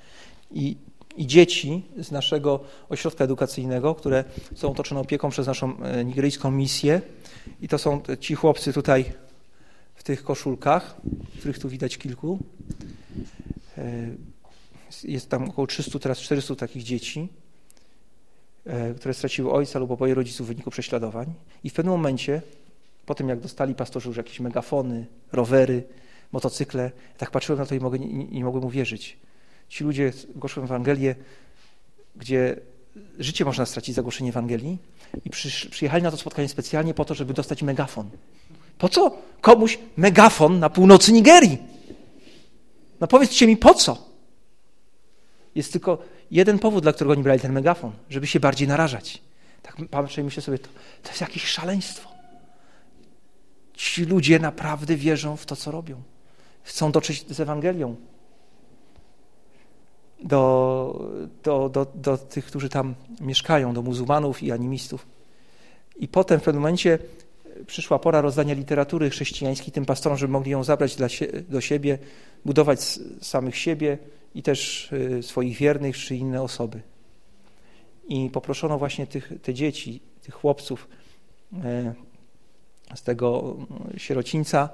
i, i dzieci z naszego ośrodka edukacyjnego, które są otoczone opieką przez naszą e, nigeryjską misję. I to są ci chłopcy tutaj w tych koszulkach, których tu widać kilku. E, jest tam około 300, teraz 400 takich dzieci, e, które straciły ojca lub oboje rodziców w wyniku prześladowań. I w pewnym momencie, po tym jak dostali pastorzy już jakieś megafony, rowery, motocykle, tak patrzyłem na to i mogę, nie, nie mogłem uwierzyć. Ci ludzie głoszą Ewangelię, gdzie życie można stracić za głoszenie Ewangelii i przyjechali na to spotkanie specjalnie po to, żeby dostać megafon. Po co komuś megafon na północy Nigerii? No powiedzcie mi, po co? Jest tylko jeden powód, dla którego oni brali ten megafon, żeby się bardziej narażać. Tak patrzę i myślę sobie, to, to jest jakieś szaleństwo. Ci ludzie naprawdę wierzą w to, co robią. Chcą dotrzeć z Ewangelią do, do, do, do tych, którzy tam mieszkają, do muzułmanów i animistów. I potem w pewnym momencie przyszła pora rozdania literatury chrześcijańskiej tym pastorom, żeby mogli ją zabrać dla do siebie, budować samych siebie i też y, swoich wiernych czy inne osoby. I poproszono właśnie tych, te dzieci, tych chłopców e, z tego sierocińca,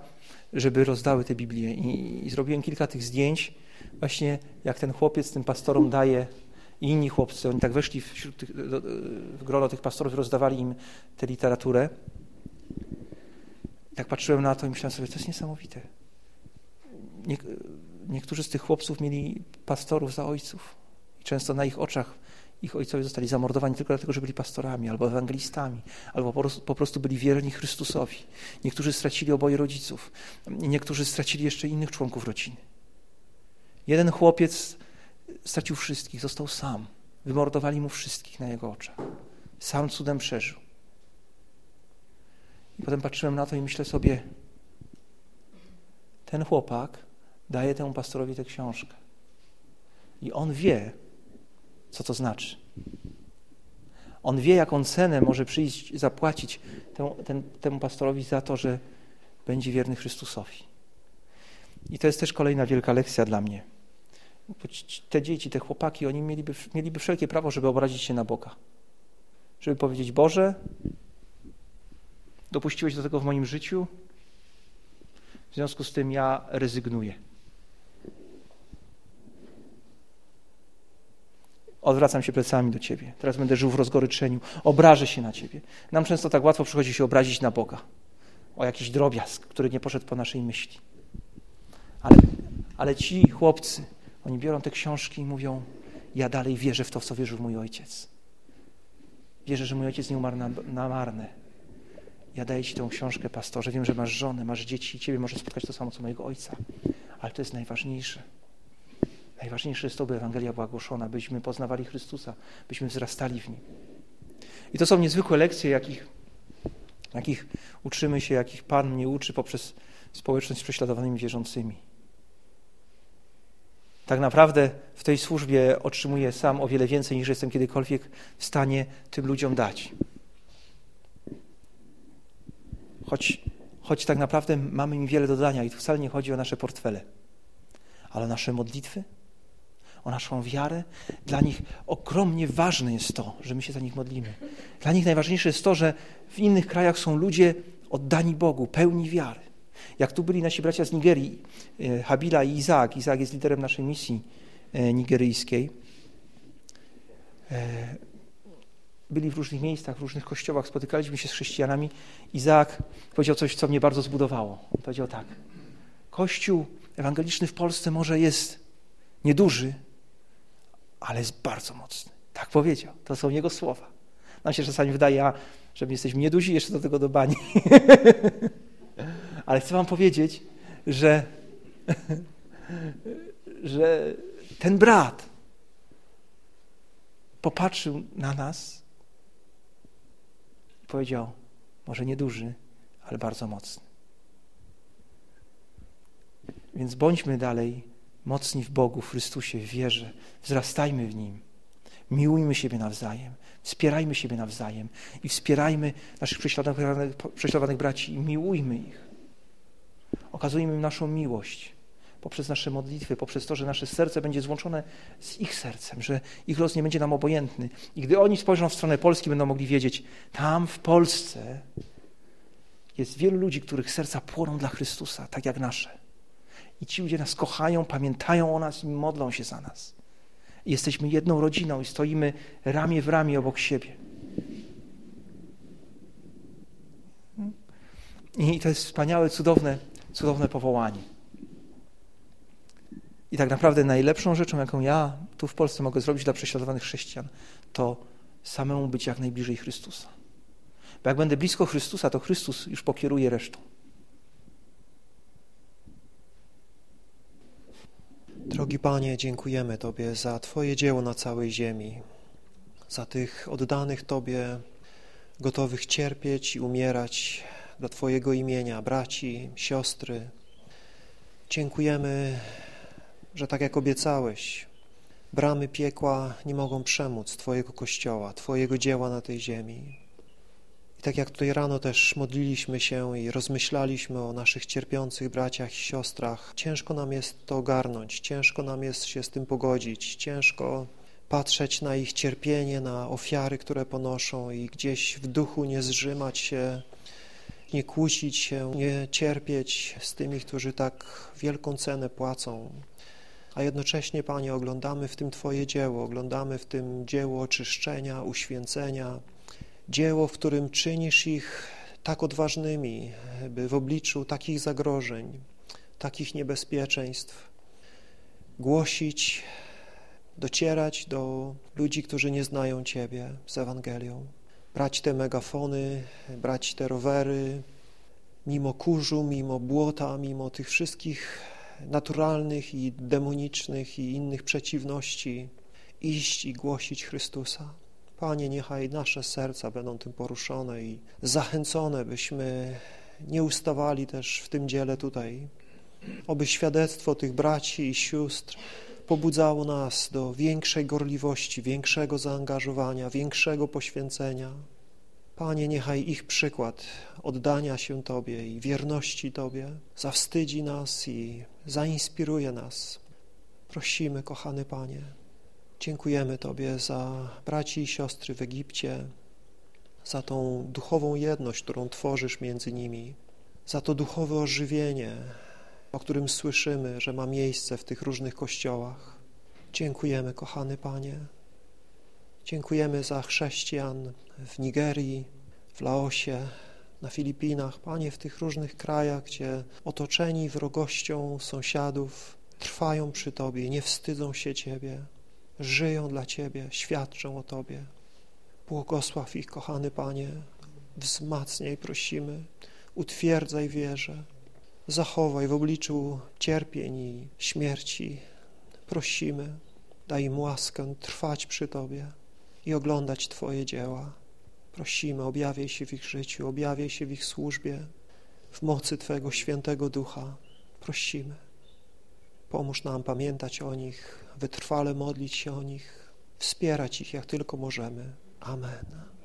żeby rozdały te Biblię. I, I zrobiłem kilka tych zdjęć, właśnie jak ten chłopiec tym pastorom daje i inni chłopcy, oni tak weszli wśród tych, w grono tych pastorów i rozdawali im tę literaturę. Tak patrzyłem na to i myślałem sobie, to jest niesamowite. Nie, niektórzy z tych chłopców mieli pastorów za ojców. I często na ich oczach ich ojcowie zostali zamordowani tylko dlatego, że byli pastorami albo ewangelistami, albo po prostu, po prostu byli wierni Chrystusowi. Niektórzy stracili oboje rodziców, niektórzy stracili jeszcze innych członków rodziny. Jeden chłopiec stracił wszystkich, został sam. Wymordowali mu wszystkich na jego oczach. Sam cudem przeżył. I potem patrzyłem na to i myślę sobie, ten chłopak daje temu pastorowi tę książkę. I on wie, co to znaczy. On wie, jaką cenę może przyjść, zapłacić temu, ten, temu pastorowi za to, że będzie wierny Chrystusowi. I to jest też kolejna wielka lekcja dla mnie. Te dzieci, te chłopaki, oni mieliby, mieliby wszelkie prawo, żeby obrazić się na Boga. Żeby powiedzieć, Boże, dopuściłeś do tego w moim życiu, w związku z tym ja rezygnuję. Odwracam się plecami do Ciebie. Teraz będę żył w rozgoryczeniu. Obrażę się na Ciebie. Nam często tak łatwo przychodzi się obrazić na Boga. O jakiś drobiazg, który nie poszedł po naszej myśli. Ale, ale ci chłopcy, oni biorą te książki i mówią, ja dalej wierzę w to, w co wierzył mój ojciec. Wierzę, że mój ojciec nie umarł na, na marne. Ja daję Ci tę książkę, pastorze. Wiem, że masz żonę, masz dzieci i Ciebie może spotkać to samo, co mojego ojca. Ale to jest najważniejsze. Najważniejsze jest to, by Ewangelia była głoszona, byśmy poznawali Chrystusa, byśmy wzrastali w Nim. I to są niezwykłe lekcje, jakich jakich uczymy się, jakich Pan mnie uczy poprzez społeczność z prześladowanymi wierzącymi. Tak naprawdę w tej służbie otrzymuję sam o wiele więcej, niż jestem kiedykolwiek w stanie tym ludziom dać. Choć, choć tak naprawdę mamy im wiele do dania i tu wcale nie chodzi o nasze portfele, ale o nasze modlitwy, o naszą wiarę. Dla nich ogromnie ważne jest to, że my się za nich modlimy. Dla nich najważniejsze jest to, że w innych krajach są ludzie oddani Bogu, pełni wiary. Jak tu byli nasi bracia z Nigerii, e, Habila i Izaak. Izaak jest liderem naszej misji e, nigeryjskiej. E, byli w różnych miejscach, w różnych kościołach, spotykaliśmy się z chrześcijanami. Izaak powiedział coś, co mnie bardzo zbudowało. On powiedział tak. Kościół ewangeliczny w Polsce może jest nieduży, ale jest bardzo mocny. Tak powiedział. To są jego słowa. Nam się czasami wydaje, że my jesteśmy nieduzi, jeszcze do tego do bani. *laughs* ale chcę wam powiedzieć, że, *laughs* że ten brat popatrzył na nas i powiedział, może nieduży, ale bardzo mocny. Więc bądźmy dalej mocni w Bogu, w Chrystusie, w wierze, wzrastajmy w Nim, miłujmy siebie nawzajem, wspierajmy siebie nawzajem i wspierajmy naszych prześladowanych, prześladowanych braci i miłujmy ich. Okazujmy im naszą miłość poprzez nasze modlitwy, poprzez to, że nasze serce będzie złączone z ich sercem, że ich los nie będzie nam obojętny. I gdy oni spojrzą w stronę Polski, będą mogli wiedzieć, tam w Polsce jest wielu ludzi, których serca płoną dla Chrystusa, tak jak nasze. I ci ludzie nas kochają, pamiętają o nas i modlą się za nas. I jesteśmy jedną rodziną i stoimy ramię w ramię obok siebie. I to jest wspaniałe, cudowne, cudowne powołanie. I tak naprawdę najlepszą rzeczą, jaką ja tu w Polsce mogę zrobić dla prześladowanych chrześcijan, to samemu być jak najbliżej Chrystusa. Bo jak będę blisko Chrystusa, to Chrystus już pokieruje resztą. Drogi Panie, dziękujemy Tobie za Twoje dzieło na całej ziemi, za tych oddanych Tobie, gotowych cierpieć i umierać dla Twojego imienia, braci, siostry. Dziękujemy, że tak jak obiecałeś, bramy piekła nie mogą przemóc Twojego Kościoła, Twojego dzieła na tej ziemi. I tak jak tutaj rano też modliliśmy się i rozmyślaliśmy o naszych cierpiących braciach i siostrach, ciężko nam jest to ogarnąć, ciężko nam jest się z tym pogodzić, ciężko patrzeć na ich cierpienie, na ofiary, które ponoszą i gdzieś w duchu nie zrzymać się, nie kłócić się, nie cierpieć z tymi, którzy tak wielką cenę płacą. A jednocześnie, Panie, oglądamy w tym Twoje dzieło, oglądamy w tym dzieło oczyszczenia, uświęcenia, dzieło, w którym czynisz ich tak odważnymi, by w obliczu takich zagrożeń, takich niebezpieczeństw głosić, docierać do ludzi, którzy nie znają Ciebie z Ewangelią. Brać te megafony, brać te rowery, mimo kurzu, mimo błota, mimo tych wszystkich naturalnych i demonicznych i innych przeciwności, iść i głosić Chrystusa. Panie, niechaj nasze serca będą tym poruszone i zachęcone, byśmy nie ustawali też w tym dziele tutaj. Oby świadectwo tych braci i sióstr pobudzało nas do większej gorliwości, większego zaangażowania, większego poświęcenia. Panie, niechaj ich przykład oddania się Tobie i wierności Tobie zawstydzi nas i zainspiruje nas. Prosimy, kochany Panie, Dziękujemy Tobie za braci i siostry w Egipcie, za tą duchową jedność, którą tworzysz między nimi, za to duchowe ożywienie, o którym słyszymy, że ma miejsce w tych różnych kościołach. Dziękujemy, kochany Panie. Dziękujemy za chrześcijan w Nigerii, w Laosie, na Filipinach, Panie, w tych różnych krajach, gdzie otoczeni wrogością sąsiadów trwają przy Tobie, nie wstydzą się Ciebie żyją dla Ciebie, świadczą o Tobie. Błogosław ich, kochany Panie, wzmacniaj, prosimy, utwierdzaj wierze, zachowaj w obliczu cierpień i śmierci. Prosimy, daj im łaskę trwać przy Tobie i oglądać Twoje dzieła. Prosimy, objawiaj się w ich życiu, objawiaj się w ich służbie, w mocy Twojego świętego ducha. Prosimy. Pomóż nam pamiętać o nich, wytrwale modlić się o nich, wspierać ich jak tylko możemy. Amen.